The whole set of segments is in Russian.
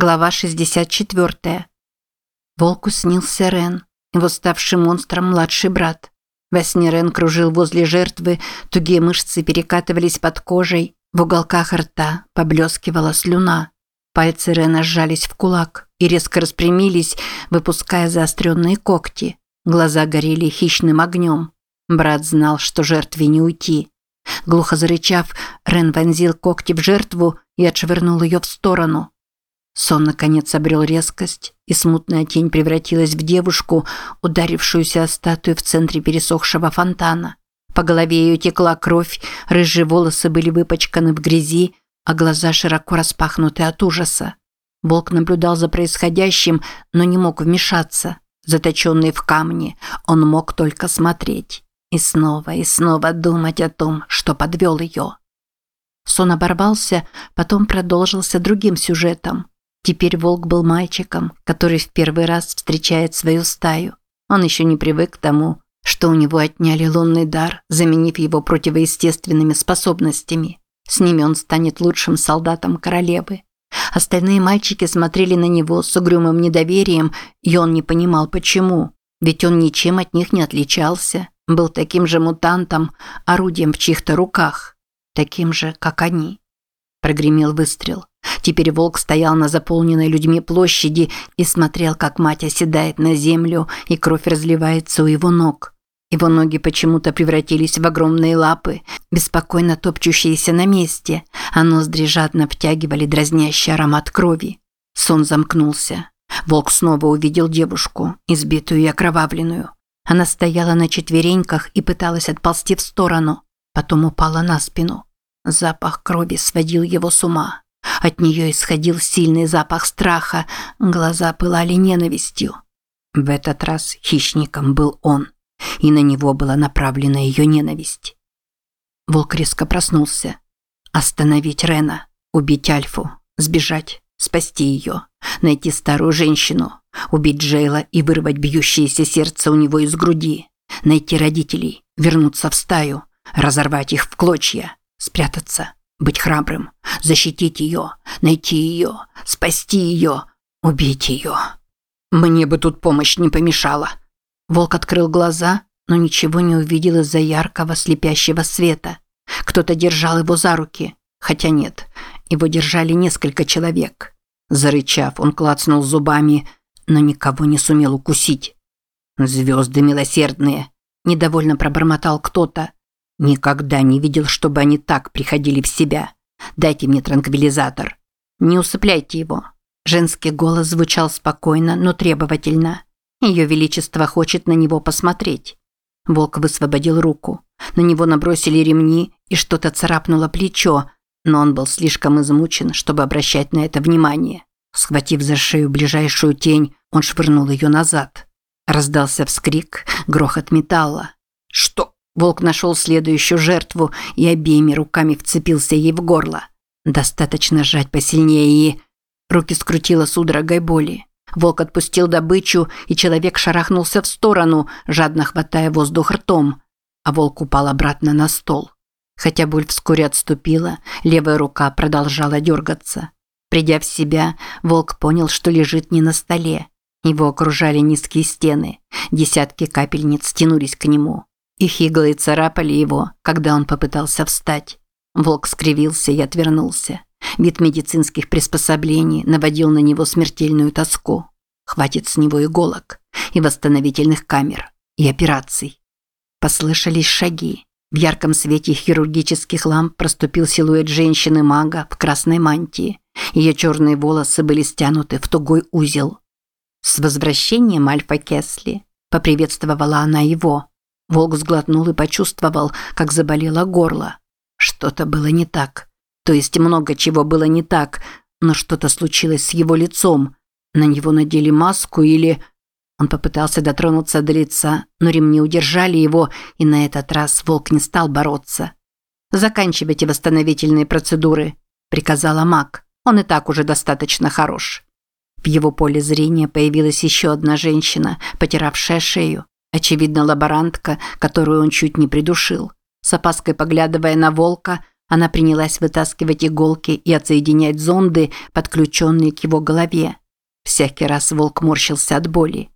Глава 64. Волку снился Рен, его ставший монстром младший брат. Во сне Рен кружил возле жертвы, тугие мышцы перекатывались под кожей, в уголках рта поблескивала слюна. Пальцы Рена сжались в кулак и резко распрямились, выпуская заостренные когти. Глаза горели хищным огнем. Брат знал, что жертве не уйти. Глухо зарычав, Рен вонзил когти в жертву и отшвырнул ее в сторону. Сон, наконец, обрел резкость, и смутная тень превратилась в девушку, ударившуюся о статую в центре пересохшего фонтана. По голове ее текла кровь, рыжие волосы были выпачканы в грязи, а глаза широко распахнуты от ужаса. Волк наблюдал за происходящим, но не мог вмешаться. Заточенный в камне, он мог только смотреть. И снова и снова думать о том, что подвел ее. Сон оборвался, потом продолжился другим сюжетом. Теперь волк был мальчиком, который в первый раз встречает свою стаю. Он еще не привык к тому, что у него отняли лунный дар, заменив его противоестественными способностями. С ними он станет лучшим солдатом королевы. Остальные мальчики смотрели на него с угрюмым недоверием, и он не понимал, почему. Ведь он ничем от них не отличался, был таким же мутантом, орудием в чьих-то руках, таким же, как они. Прогремел выстрел. Теперь волк стоял на заполненной людьми площади и смотрел, как мать оседает на землю, и кровь разливается у его ног. Его ноги почему-то превратились в огромные лапы, беспокойно топчущиеся на месте, а ноздри жадно втягивали дразнящий аромат крови. Сон замкнулся. Волк снова увидел девушку, избитую и окровавленную. Она стояла на четвереньках и пыталась отползти в сторону, потом упала на спину. Запах крови сводил его с ума. От нее исходил сильный запах страха, глаза пылали ненавистью. В этот раз хищником был он, и на него была направлена ее ненависть. Волк резко проснулся. Остановить Рена, убить Альфу, сбежать, спасти ее, найти старую женщину, убить Джейла и вырвать бьющееся сердце у него из груди, найти родителей, вернуться в стаю, разорвать их в клочья, спрятаться, быть храбрым, защитить ее, найти ее, спасти ее, убить ее. Мне бы тут помощь не помешала. Волк открыл глаза, но ничего не увидел из-за яркого слепящего света. Кто-то держал его за руки, хотя нет, его держали несколько человек. Зарычав, он клацнул зубами, но никого не сумел укусить. «Звезды милосердные!» – недовольно пробормотал кто-то. Никогда не видел, чтобы они так приходили в себя. Дайте мне транквилизатор. Не усыпляйте его. Женский голос звучал спокойно, но требовательно. Ее величество хочет на него посмотреть. Волк высвободил руку. На него набросили ремни, и что-то царапнуло плечо, но он был слишком измучен, чтобы обращать на это внимание. Схватив за шею ближайшую тень, он швырнул ее назад. Раздался вскрик, грохот металла. «Что?» Волк нашел следующую жертву и обеими руками вцепился ей в горло. Достаточно сжать посильнее и... Руки скрутило судорогой боли. Волк отпустил добычу, и человек шарахнулся в сторону, жадно хватая воздух ртом. А волк упал обратно на стол. Хотя боль вскоре отступила, левая рука продолжала дергаться. Придя в себя, волк понял, что лежит не на столе. Его окружали низкие стены. Десятки капельниц тянулись к нему. Их иглы царапали его, когда он попытался встать. Волк скривился и отвернулся. Вид медицинских приспособлений наводил на него смертельную тоску. Хватит с него иголок, и восстановительных камер, и операций. Послышались шаги. В ярком свете хирургических ламп проступил силуэт женщины-мага в красной мантии. Ее черные волосы были стянуты в тугой узел. «С возвращением, Альфа Кесли!» – поприветствовала она его. Волк сглотнул и почувствовал, как заболело горло. Что-то было не так. То есть много чего было не так, но что-то случилось с его лицом. На него надели маску или... Он попытался дотронуться до лица, но ремни удержали его, и на этот раз волк не стал бороться. «Заканчивайте восстановительные процедуры», – приказала маг. «Он и так уже достаточно хорош». В его поле зрения появилась еще одна женщина, потиравшая шею. Очевидно, лаборантка, которую он чуть не придушил. С опаской поглядывая на волка, Она принялась вытаскивать иголки и отсоединять зонды, подключенные к его голове. Всякий раз волк морщился от боли.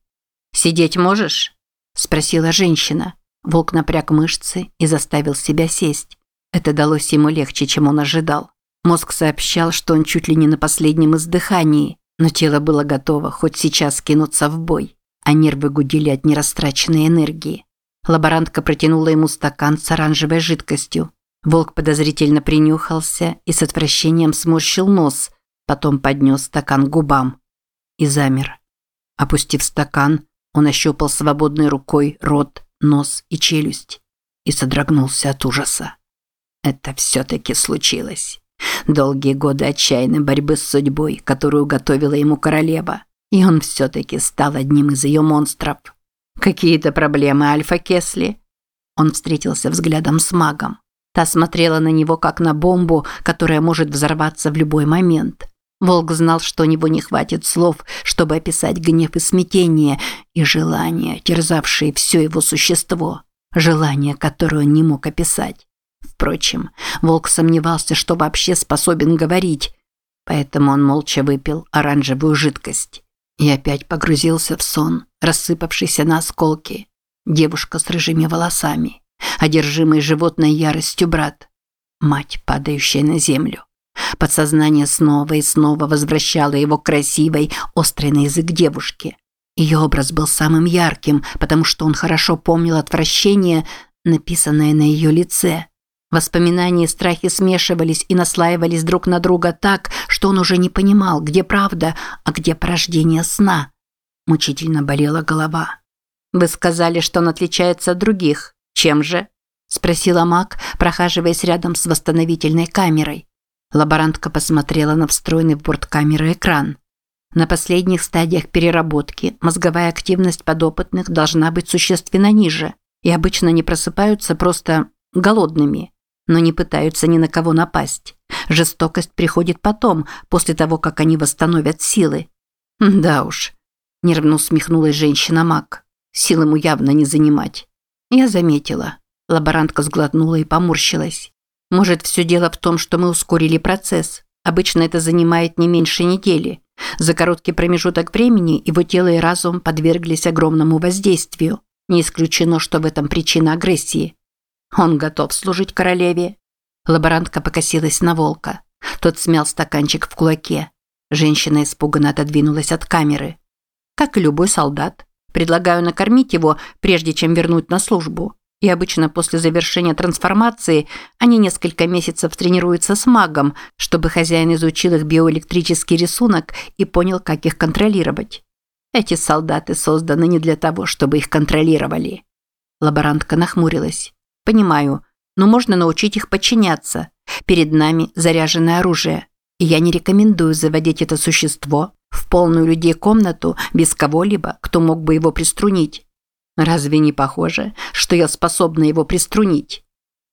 «Сидеть можешь?» – спросила женщина. Волк напряг мышцы и заставил себя сесть. Это далось ему легче, чем он ожидал. Мозг сообщал, что он чуть ли не на последнем издыхании, но тело было готово хоть сейчас кинуться в бой, а нервы гудели от нерастраченной энергии. Лаборантка протянула ему стакан с оранжевой жидкостью. Волк подозрительно принюхался и с отвращением сморщил нос, потом поднес стакан к губам. И замер. Опустив стакан, он ощупал свободной рукой рот, нос и челюсть и содрогнулся от ужаса. Это все-таки случилось. Долгие годы отчаянной борьбы с судьбой, которую готовила ему королева, и он все-таки стал одним из ее монстров. «Какие-то проблемы, Альфа Кесли?» Он встретился взглядом с магом. Та смотрела на него как на бомбу, которая может взорваться в любой момент. Волк знал, что у него не хватит слов, чтобы описать гнев и смятение, и желание, терзавшее все его существо. Желание, которое он не мог описать. Впрочем, волк сомневался, что вообще способен говорить, поэтому он молча выпил оранжевую жидкость и опять погрузился в сон, рассыпавшийся на осколки. Девушка с рыжими волосами, одержимый животной яростью брат, мать, падающая на землю. Подсознание снова и снова возвращало его к красивой, острой на язык девушке. Ее образ был самым ярким, потому что он хорошо помнил отвращение, написанное на ее лице. Воспоминания и страхи смешивались и наслаивались друг на друга так, что он уже не понимал, где правда, а где порождение сна. Мучительно болела голова. «Вы сказали, что он отличается от других. Чем же?» – спросила Мак, прохаживаясь рядом с восстановительной камерой. Лаборантка посмотрела на встроенный в борт камеры экран. На последних стадиях переработки мозговая активность подопытных должна быть существенно ниже, и обычно не просыпаются просто голодными но не пытаются ни на кого напасть. Жестокость приходит потом, после того, как они восстановят силы. Да уж, нервно усмехнулась женщина-маг. Сил ему явно не занимать. Я заметила. Лаборантка сглотнула и поморщилась. Может, все дело в том, что мы ускорили процесс. Обычно это занимает не меньше недели. За короткий промежуток времени его тело и разум подверглись огромному воздействию. Не исключено, что в этом причина агрессии. Он готов служить королеве. Лаборантка покосилась на волка. Тот смял стаканчик в кулаке. Женщина испуганно отодвинулась от камеры. Как и любой солдат. Предлагаю накормить его, прежде чем вернуть на службу. И обычно после завершения трансформации они несколько месяцев тренируются с магом, чтобы хозяин изучил их биоэлектрический рисунок и понял, как их контролировать. Эти солдаты созданы не для того, чтобы их контролировали. Лаборантка нахмурилась. Понимаю, но можно научить их подчиняться. Перед нами заряженное оружие. И я не рекомендую заводить это существо в полную людей комнату без кого-либо, кто мог бы его приструнить. Разве не похоже, что я способна его приструнить?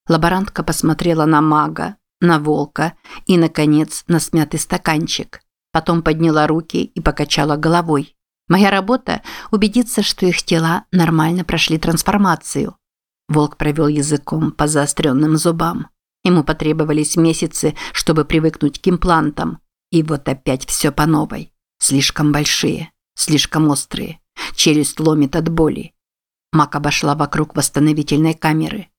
Лаборантка посмотрела на мага, на волка и, наконец, на смятый стаканчик. Потом подняла руки и покачала головой. Моя работа – убедиться, что их тела нормально прошли трансформацию. Волк провел языком по заостренным зубам. Ему потребовались месяцы, чтобы привыкнуть к имплантам. И вот опять все по новой. Слишком большие, слишком острые. Челюсть ломит от боли. Мак обошла вокруг восстановительной камеры.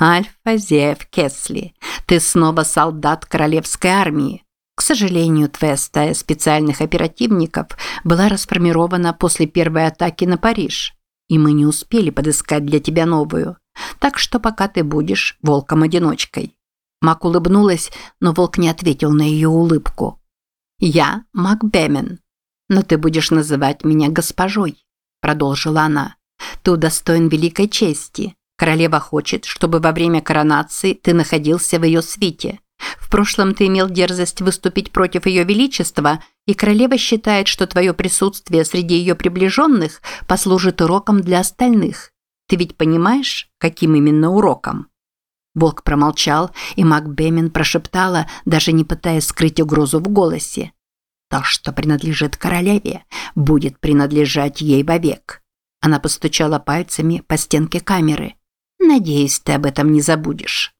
«Альфа Зев Кесли, ты снова солдат королевской армии. К сожалению, твоя стая специальных оперативников была расформирована после первой атаки на Париж и мы не успели подыскать для тебя новую. Так что пока ты будешь волком-одиночкой». Мак улыбнулась, но волк не ответил на ее улыбку. «Я Мак Бемен, но ты будешь называть меня госпожой», – продолжила она. «Ты удостоен великой чести. Королева хочет, чтобы во время коронации ты находился в ее свите. В прошлом ты имел дерзость выступить против ее величества, и королева считает, что твое присутствие среди ее приближенных послужит уроком для остальных. Ты ведь понимаешь, каким именно уроком?» Волк промолчал, и Мак Бемен прошептала, даже не пытаясь скрыть угрозу в голосе. «То, что принадлежит королеве, будет принадлежать ей вовек». Она постучала пальцами по стенке камеры. «Надеюсь, ты об этом не забудешь».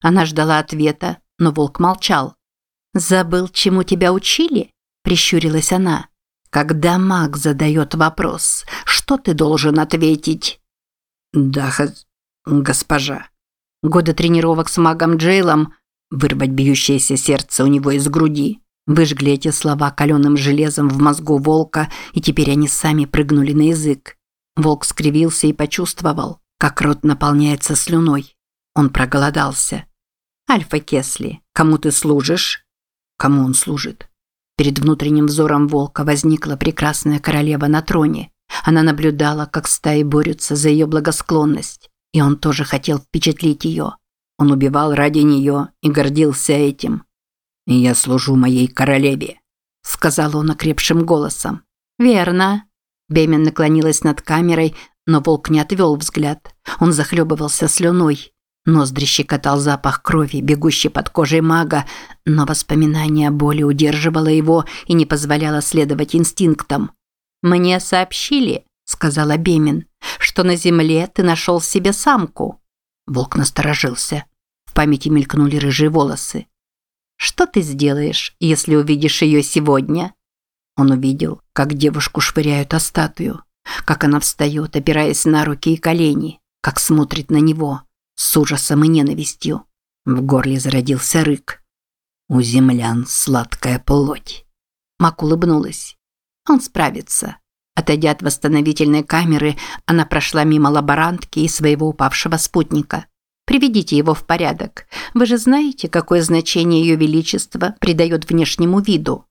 Она ждала ответа, но волк молчал. «Забыл, чему тебя учили?» – прищурилась она. «Когда маг задает вопрос, что ты должен ответить?» «Да, госпожа». Годы тренировок с магом Джейлом вырвать бьющееся сердце у него из груди. Выжгли эти слова каленым железом в мозгу волка, и теперь они сами прыгнули на язык. Волк скривился и почувствовал, как рот наполняется слюной. Он проголодался. «Альфа Кесли, кому ты служишь?» Кому он служит? Перед внутренним взором волка возникла прекрасная королева на троне. Она наблюдала, как стаи борются за ее благосклонность, и он тоже хотел впечатлить ее. Он убивал ради нее и гордился этим. «И я служу моей королеве», – сказал он окрепшим голосом. «Верно». Бемен наклонилась над камерой, но волк не отвел взгляд. Он захлебывался слюной. Ноздри щекотал запах крови, бегущий под кожей мага, но воспоминание о боли удерживало его и не позволяло следовать инстинктам. «Мне сообщили», – сказала Бемин, – «что на земле ты нашел себе самку». Волк насторожился. В памяти мелькнули рыжие волосы. «Что ты сделаешь, если увидишь ее сегодня?» Он увидел, как девушку швыряют о статую, как она встает, опираясь на руки и колени, как смотрит на него – с ужасом и ненавистью. В горле зародился рык. У землян сладкая плоть. Мак улыбнулась. Он справится. Отойдя от восстановительной камеры, она прошла мимо лаборантки и своего упавшего спутника. Приведите его в порядок. Вы же знаете, какое значение ее величество придает внешнему виду.